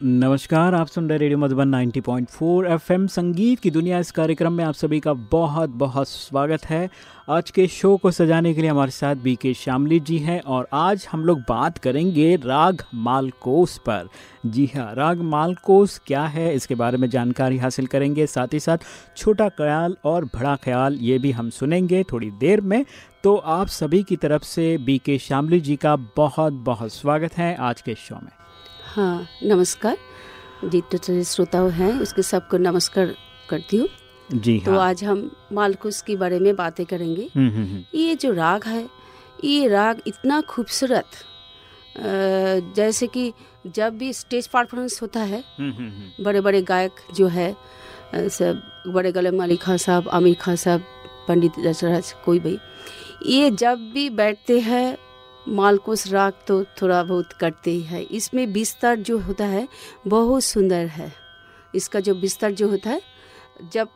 नमस्कार, आप सुन रहे रेडियो मधुबन 90.4 एफएम संगीत की दुनिया। इस कार्यक्रम में आप सभी का बहुत बहुत स्वागत है। आज के शो को सजाने के लिए हमारे साथ बी के श्यामली जी हैं और आज हम लोग बात करेंगे राग मालकोस पर। जी हाँ राग मालकोस क्या है, इसके बारे में जानकारी हासिल करेंगे। साथ ही साथ छोटा ख्याल और बड़ा ख्याल ये भी हम सुनेंगे थोड़ी देर में। तो आप सभी की तरफ़ से बी के श्यामली जी का बहुत बहुत स्वागत है आज के शो में। हाँ नमस्कार। जितने तो श्रोताओं हैं उसके सबको नमस्कार करती हूँ। जी तो हाँ। आज हम मालकुश के बारे में बातें करेंगे। हम्म, हम्म, हम्म, ये जो राग है ये राग इतना खूबसूरत जैसे कि जब भी स्टेज परफॉर्मेंस होता है बड़े बड़े गायक जो है सब बड़े गलम अली खान साहब आमिर खान साहब पंडित दशराज कोई भी ये जब भी बैठते हैं मालकुस राग तो थोड़ा बहुत करते ही है। इसमें बिस्तर जो होता है, बहुत सुंदर है। इसका जो बिस्तर जो होता है, जब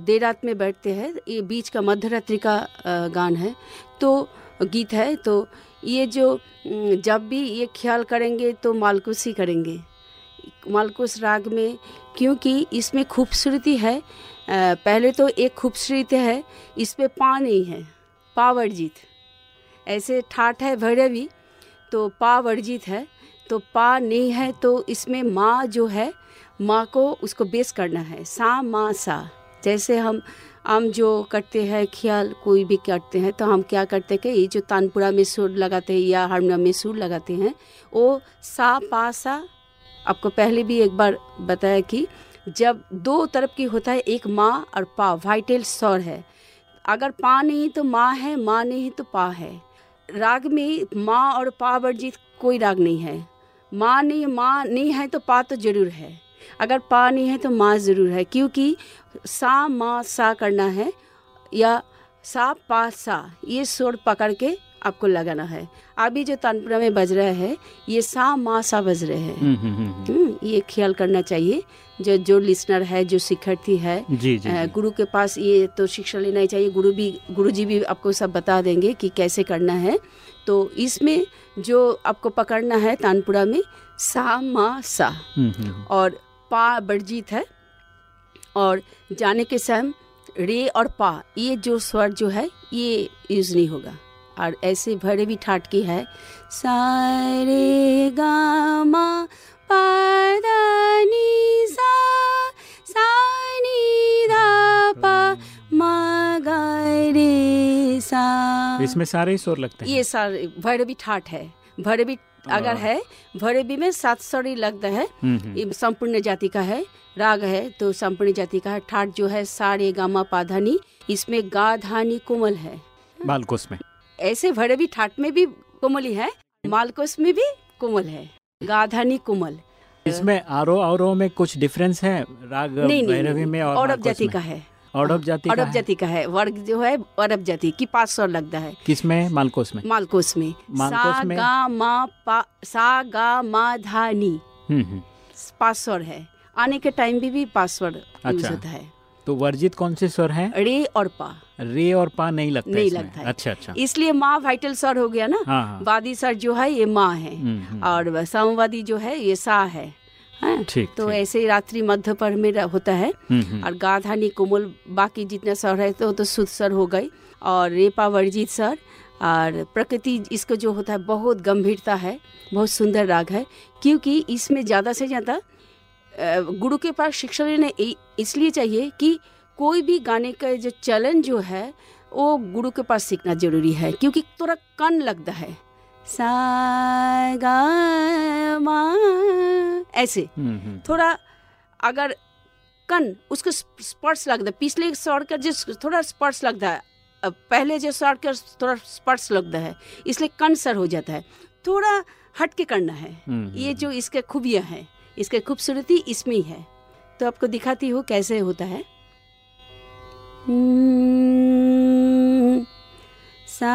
देर रात में बैठते हैं, ये बीच का मध्यरात्रि का गान है तो गीत है तो ये जो जब भी ये ख्याल करेंगे तो मालकुस ही करेंगे। मालकुस राग में, क्योंकि इसमें खूबसूरती है पहले तो एक खूबसूरती है इस पे पा नहीं है, पावर वर्जित ऐसे ठाठ है भैरवी तो पा वर्जित है तो पा नहीं है तो इसमें माँ जो है, माँ को उसको बेस करना है। सा, माँ, सा। जैसे हम हम जो करते हैं, ख्याल कोई भी करते हैं तो हम क्या करते हैं कि ये जो तानपुरा में सुर लगाते हैं या हारमोनियम में सुर लगाते हैं वो सा, पा, सा। आपको पहले भी एक बार बताया कि जब दो तरफ़ की होता है, एक माँ और पा, वाइटल स्वर है। अगर पा नहीं तो माँ है, माँ नहीं तो पा है। राग में माँ और पा वर्जित कोई राग नहीं है। माँ नहीं माँ नहीं है तो पा तो ज़रूर है। अगर पा नहीं है तो माँ ज़रूर है क्योंकि सा माँ सा करना है या सा पा सा ये सुर पकड़ के आपको लगाना है। अभी जो तानपुरा में बज रहा है ये सा माँ सा बज रहे हैं। हम्म, हम्म, हम्म, ये ख्याल करना चाहिए जो जो लिसनर है जो शिक्षार्थी है जी जी जी। गुरु के पास ये तो शिक्षा लेना ही चाहिए। गुरु भी गुरु जी भी आपको सब बता देंगे कि कैसे करना है। तो इसमें जो आपको पकड़ना है तानपुरा में सा मा सा और पा बर्जित है। और जाने के समय रे और पा ये जो स्वर जो है ये यूज़ नहीं होगा। और ऐसे भरे भी ठाट की है। सारे गा मा सा इसमें सारे ही सुर लगते हैं। ये सारे भैरवी ठाट है। भैरवी अगर हाँ। है भैरवी में सात सौ ही लगता है। हम्म, हम्म, संपूर्ण जाति का है राग है तो संपूर्ण जाति का है। ठाट जो है सारे गामा पाधानी इसमें गा धानी कोमल है। बालकोस में। ऐसे भैरवी ठाट में भी कोमल ही मालकोस में भी कोमल है। गाधानी कोमल। इसमें आरो आरो में कुछ डिफरेंस है? राग नहीं नहीं, भैरवी में और बालकोस जाति का है। औरब जाति औरब है? जाति का है। वर्ग जो है औरब जाति की पाँच सौ लगता है। किसमें? मालकोस में। मालकोस में। मालकोस सा में? गा मा पा सा गा मा धानी हम्म, हम्म, पासवर्ड है। आने के टाइम भी भी पासवर्ड अच्छा। होता है। तो वर्जित कौन से स्वर हैं? रे और पा। रे और पा नहीं लगता नहीं? लगता है। अच्छा अच्छा। इसलिए माँ वाइटल स्वर हो गया ना। हाँ हाँ। वादी सर जो है ये माँ है। हम्म, और सामवादी जो है ये सा है। हैं? ठीक तो ठीक। ऐसे ही रात्रि मध्य पर में होता है। हम्म, हम्म, और गाधानी कोमल बाकी जितना सर है तो, तो शुद्ध सर हो गई। और रेपा वर्जित सर और प्रकृति इसको जो होता है बहुत गंभीरता है बहुत सुंदर राग है। क्योंकि इसमें ज़्यादा से ज़्यादा गुरु के पास शिक्षा लेने इसलिए चाहिए कि कोई भी गाने का जो चलन जो है वो गुरु के पास सीखना ज़रूरी है। क्योंकि थोड़ा कन लगता है। सा गा मा। ऐसे। हम्म, हम्म, थोड़ा अगर कन उसको स्पर्श लगता है पिछले स्वर का जो थोड़ा स्पर्श लगता है पहले जो स्वर का थोड़ा स्पर्श लगता है इसलिए कन सर हो जाता है। थोड़ा हट के करना है। हम्म, ये जो इसके खूबियाँ हैं इसके खूबसूरती इसमें ही है। तो आपको दिखाती हूँ कैसे होता है। सा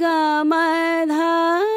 ग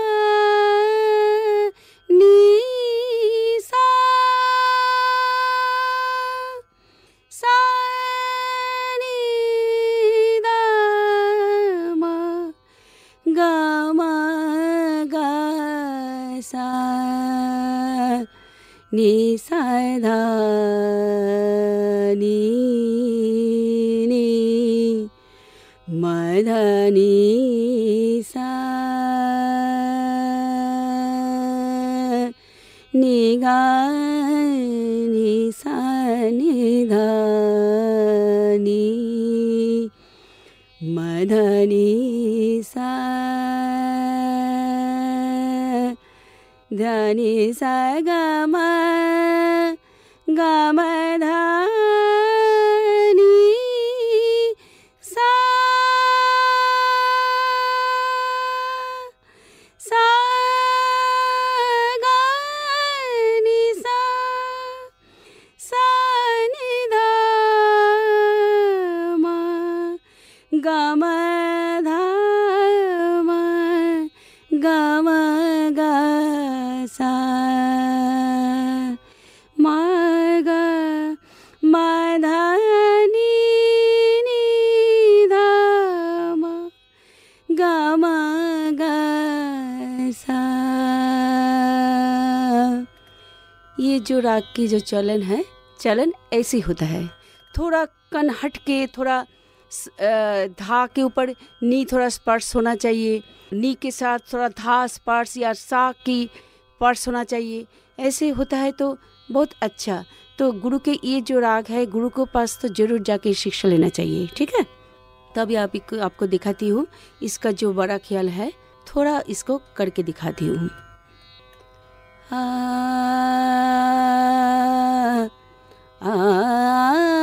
राग की जो चलन है, चलन ऐसे होता है। थोड़ा कन हट के थोड़ा धा के ऊपर नी थोड़ा स्पर्श होना चाहिए। नी के साथ थोड़ा धा स्पर्श या सा की स्पर्श होना चाहिए। ऐसे होता है तो बहुत अच्छा। तो गुरु के ये जो राग है, गुरु के पास तो ज़रूर जाके शिक्षा लेना चाहिए, ठीक है? तभी आप आपको दिखाती हूँ। इसका जो बड़ा ख्याल है, थोड़ा इसको करके दिखाती हूँ। आ, आ,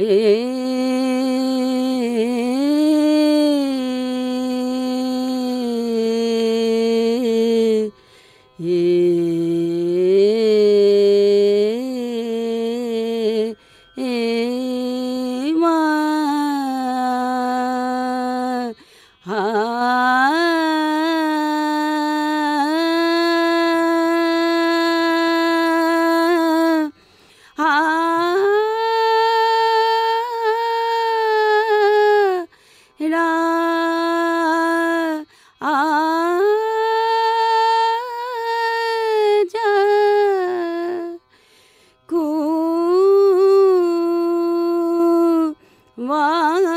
Hey. वा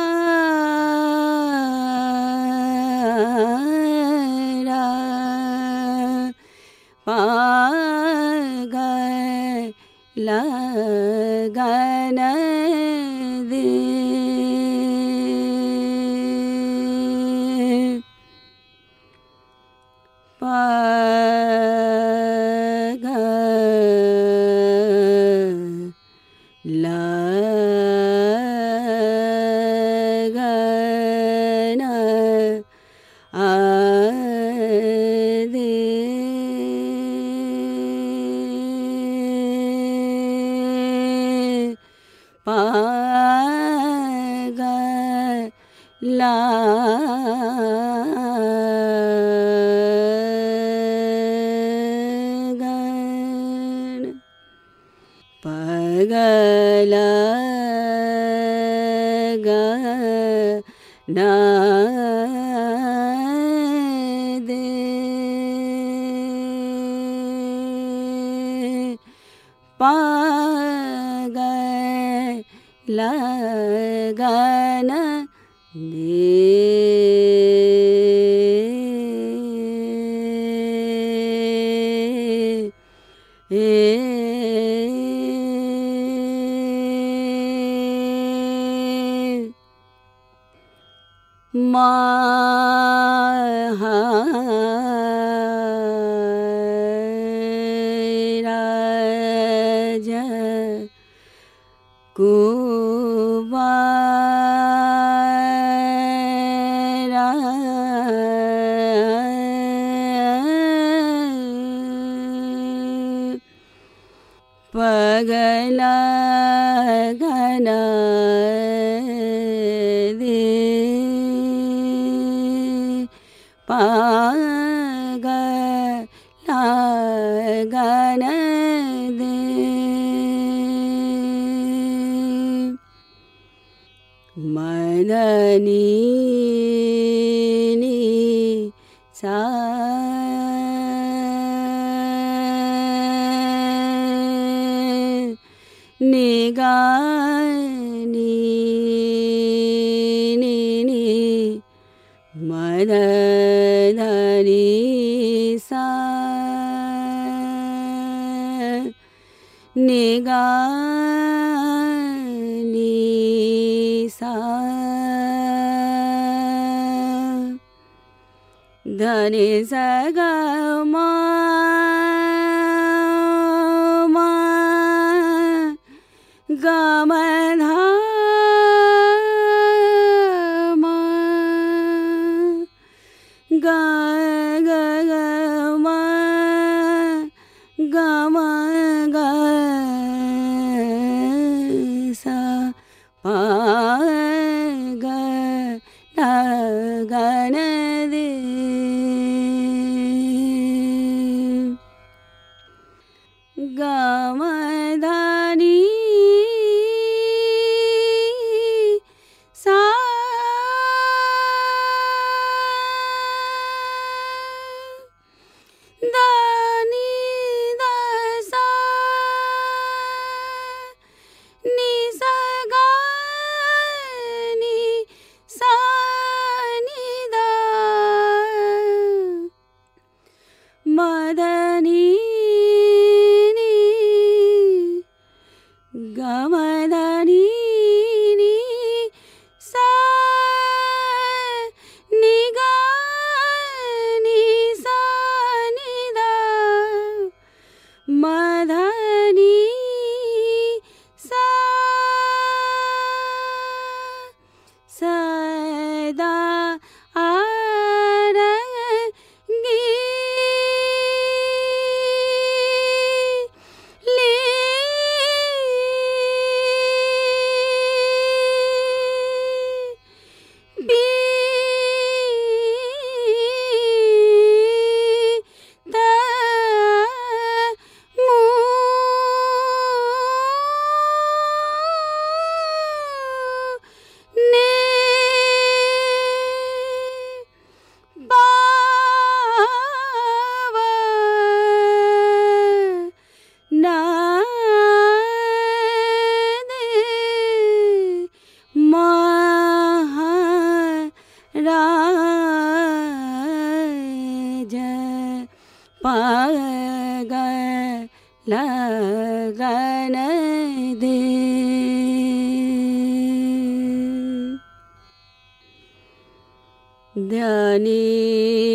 Gala, na निगा सा। धने सगा मा गमन धनिसा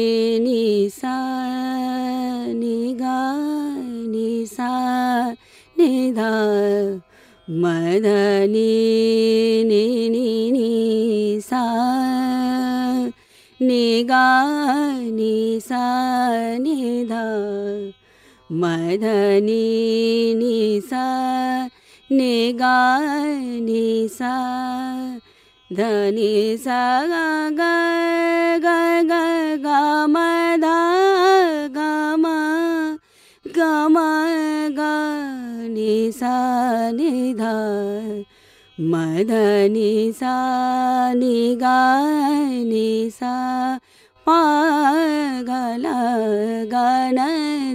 निगा निध मधनि निगानिसा निध मधनि निसा निगा नि धनि सा ग ग ग ग म ध ग म ग म ग नि सा नि ध म ध नि सा नि ग नि सा प ग ल ग न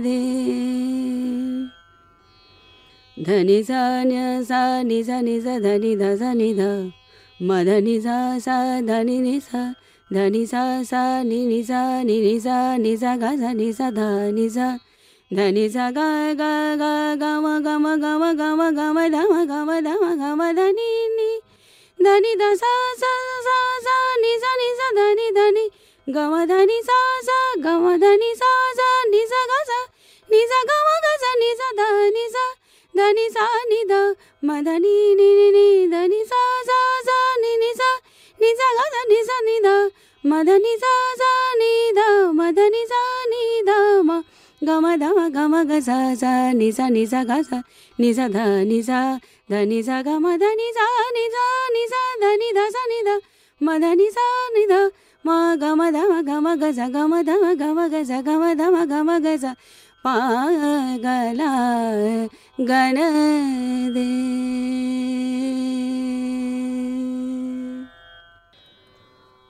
दे धनि सा न सा नि सा नि सा धनि ध सा नि ध मधनि सा सा धनि नि सा धनि सा सा नि नि सा नि नि सा नि सा ग सा नि सा ध नि सा धनि सा ग ग ग ग म ग म ग म ग म ग म ध म ग म ध म ग म ध नि नि धनि ध सा सा सा सा नि सा नि सा धनि धनि ग म धनि सा सा ग म धनि सा सा नि सा ग सा नि सा ग म ग सा नि सा ध नि सा धनि सा नि ध म धनि नि नि नि धनि सा सा सा नि नि सा नि सा ग सा नि सा नि ध म धनि सा सा नि ध म धनि सा नि ध म ग म ध म ग म ग सा सा नि सा नि सा ग सा नि सा ध नि सा ध नि सा ग म ध नि सा नि सा नि सा ध नि ध सा नि ध म ध नि सा नि ध म ग म ध म ग म ग सा ग म ध म ग म ग सा ग म ध म ग म ग सा पा ग ला गण दे।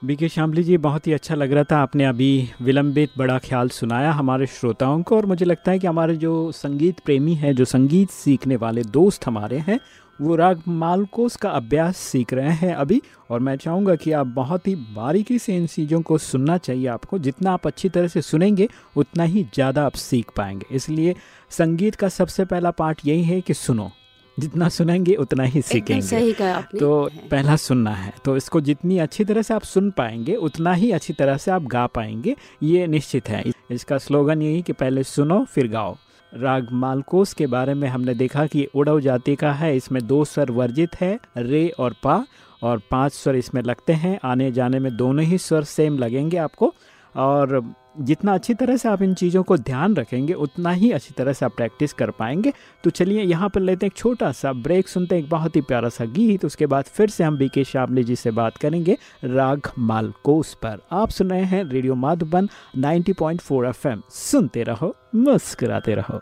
बीके शामली जी, बहुत ही अच्छा लग रहा था। आपने अभी विलंबित बड़ा ख्याल सुनाया हमारे श्रोताओं को और मुझे लगता है कि हमारे जो संगीत प्रेमी हैं, जो संगीत सीखने वाले दोस्त हमारे हैं वो राग मालकोस का अभ्यास सीख रहे हैं अभी और मैं चाहूँगा कि आप बहुत ही बारीकी से इन चीज़ों को सुनना चाहिए आपको। जितना आप अच्छी तरह से सुनेंगे उतना ही ज़्यादा आप सीख पाएँगे। इसलिए संगीत का सबसे पहला पार्ट यही है कि सुनो। जितना सुनेंगे उतना ही सीखेंगे। सही कहा आपने। तो पहला सुनना है। तो इसको जितनी अच्छी तरह से आप सुन पाएँगे उतना ही अच्छी तरह से आप गा पाएँगे। ये निश्चित है। इसका स्लोगन यही कि पहले सुनो फिर गाओ। राग मालकोस के बारे में हमने देखा कि उड़व जाति का है। इसमें दो स्वर वर्जित है, रे और पा, और पाँच स्वर इसमें लगते हैं। आने जाने में दोनों ही स्वर सेम लगेंगे आपको। और जितना अच्छी तरह से आप इन चीज़ों को ध्यान रखेंगे, उतना ही अच्छी तरह से आप प्रैक्टिस कर पाएँगे। तो चलिए यहाँ पर लेते हैं एक छोटा सा ब्रेक सुनते हैं एक बहुत ही प्यारा सा गीत, उसके बाद फिर से हम बीके श्यामली जी से बात करेंगे राग मालकोस पर। आप सुन रहे हैं रेडियो माधुबन 90.4 एफएम सुनते रहो, मुस्कुराते रहो।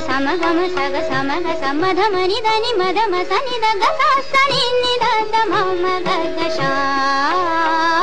सम गम सग सम समग मग समग समधमनि मधम स निधगासरि निध मम गषा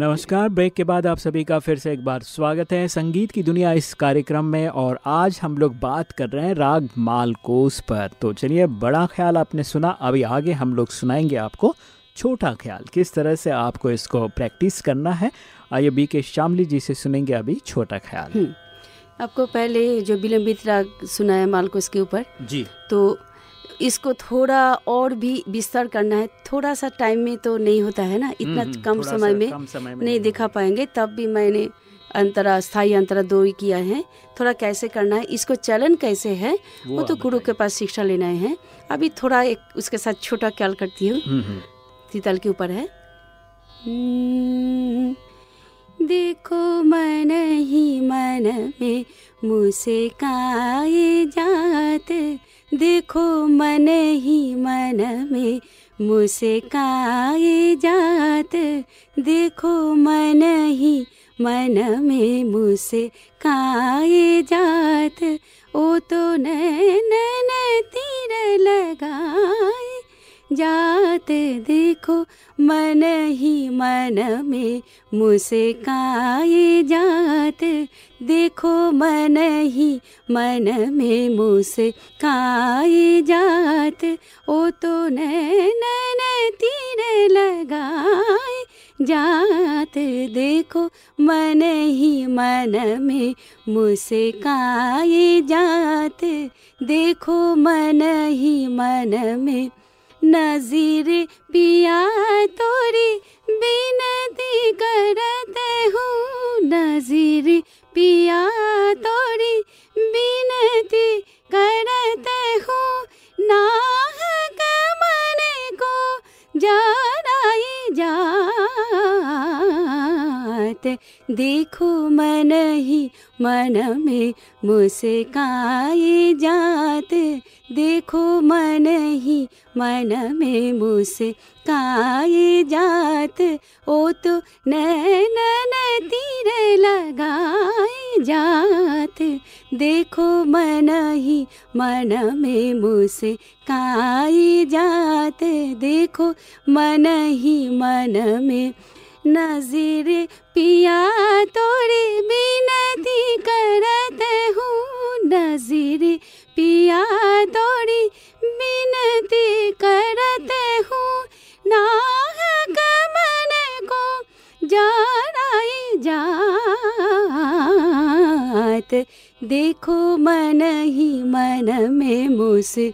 नमस्कार ब्रेक के बाद आप सभी का फिर से एक बार स्वागत है संगीत की दुनिया इस कार्यक्रम में और आज हम लोग बात कर रहे हैं राग मालकोस पर। तो चलिए बड़ा ख्याल आपने सुना अभी आगे हम लोग सुनाएँगे आपको छोटा ख्याल किस तरह से आपको इसको प्रैक्टिस करना है। आइए बी के शामली जी से सुनेंगे अभी छोटा ख्याल। हम्म, आपको पहले जो विलंबित राग सुना सुनाया मालकोस के ऊपर जी। तो इसको थोड़ा और भी विस्तार करना है। थोड़ा सा टाइम में तो नहीं होता है ना? इतना हम्म, कम समय में कम समय में नहीं दिखा पाएँगे। तब भी मैंने अंतरा स्थायी अंतरा दो ही किया है। थोड़ा कैसे करना है इसको चलन कैसे है वो वो तो गुरु के पास शिक्षा लेना है। अभी थोड़ा एक उसके साथ छोटा ख्याल करती हूँ। हम्म, हम्म, तीतल के ऊपर है। हम्म, देखो मन ही मन में मुझसे काए जात। देखो मन ही मन में मुझसे काए जात। देखो मन ही मन में मुझसे काए जात। ओ तो नैन तीर लगाए जात देखो मन ही मन में मुझसे काए जात देखो मन ही मन में मुझसे काए जात। ओ तो नैन तीर लगाए जात देखो मन ही मन में मुझसे काए जात देखो मन ही मन में नजीर पिया तोरी बिनती करते हूँ। नजीर पिया तोरी बिनती करते हूँ। ना मन को जानाई जात देखो मन ही मन में मुझसे काए जात। देखो मन ही मन में मुझसे काए जात। ओ तो नैन तीर लगाए जात। देखो मन ही मन में मुझसे काए जात। देखो मन ही मन में नजीर पिया तोरे बिनती करते हूँ। नजीर पिया तोरी बिनती करते हूँ। नाहक मन को जानाई जात। देखो मन ही मन में मुझसे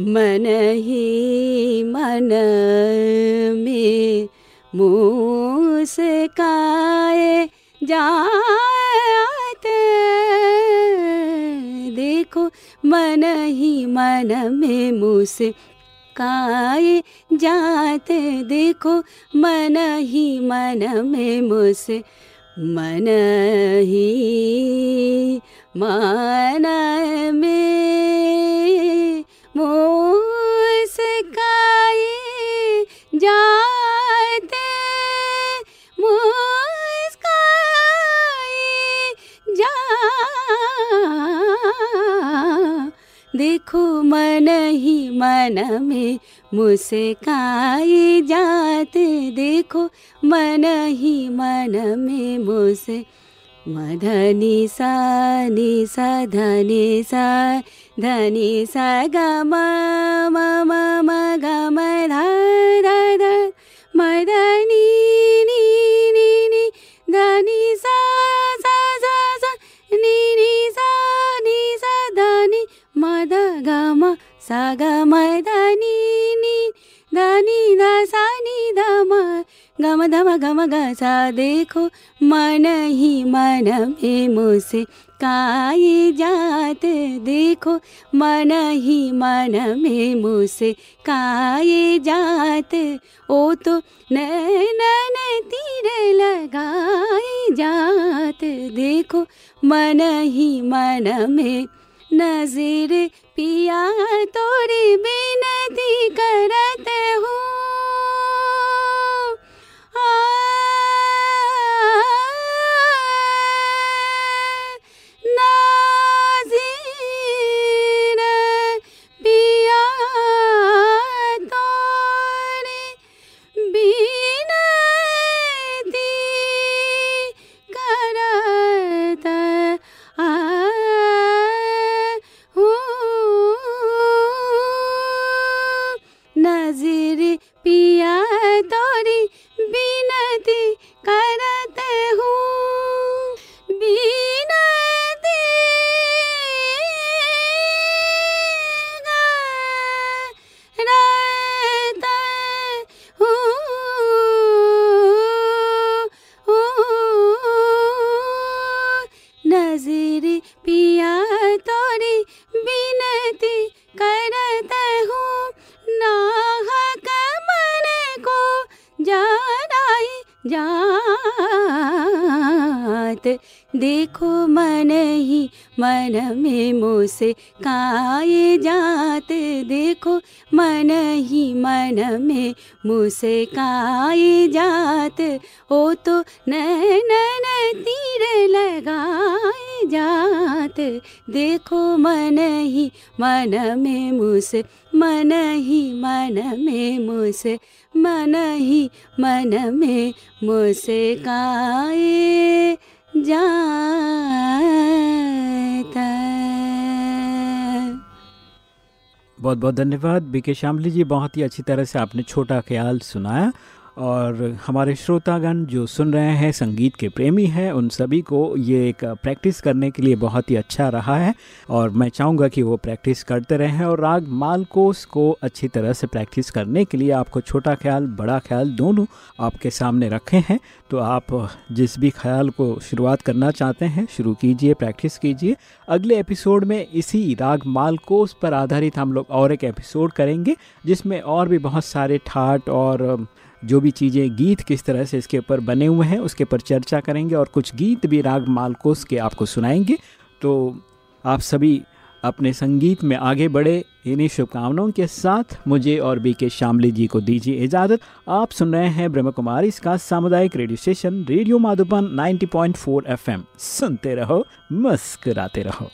मन ही मन में मुस्काए जात। देखो मन ही मन में मुझसे काए जात। देखो मन ही मन में मुझसे मन ही मन में मुस्काए जाते। देखो मन ही मन में मुझसे काए जाते। देखो मन ही मन में मुझसे मधनी सा, नि सा, धनी सा धनी सा, ग म म म ग म ध ध ध म नि नि ध सा देखो, मन ही मन में मुझसे काये जात देखो, मन ही मन में मुझसे काये जात। ओ तो नैनन तीर लगाए जात देखो, मन ही मन में नज़र पिया तोरी बिनती करत हूँ। तोरी बिनती करत हूँ। नाहक मन को जानाई जात। देखो ही मन में मुझसे काये जात, देखो मन ही मन में मुझसे काये जात। ओ तो नैनन तीर लगाए जात, देखो मन ही मन में मुझसे मन ही मन में मुझसे मन ही मन में मुझसे काये जाता बहुत बहुत धन्यवाद। बीके श्यामली जी, बहुत ही अच्छी तरह से आपने छोटा ख्याल सुनाया। और हमारे श्रोतागण जो सुन रहे हैं, संगीत के प्रेमी हैं, उन सभी को ये एक प्रैक्टिस करने के लिए बहुत ही अच्छा रहा है और मैं चाहूँगा कि वो प्रैक्टिस करते रहें और राग मालकोस को अच्छी तरह से प्रैक्टिस करने के लिए आपको छोटा ख्याल, बड़ा ख्याल दोनों आपके सामने रखे हैं। तो आप जिस भी ख्याल को शुरुआत करना चाहते हैं, शुरू कीजिए, प्रैक्टिस कीजिए। अगले एपिसोड में इसी राग मालकोस पर आधारित हम लोग और एक एपिसोड करेंगे, जिसमें और भी बहुत सारे ठाट और जो भी चीज़ें, गीत किस तरह से इसके ऊपर बने हुए हैं, उसके ऊपर चर्चा करेंगे और कुछ गीत भी राग मालकोस के आपको सुनाएँगे। तो आप सभी अपने संगीत में आगे बढ़े, इन्हीं शुभकामनाओं के साथ मुझे और बी के शामली जी को दीजिए इजाज़त। आप सुन रहे हैं ब्रह्म कुमारी इसका सामुदायिक radio station, radio Madhuban 90.4 FM. सुनते रहो, मुस्कुराते रहो।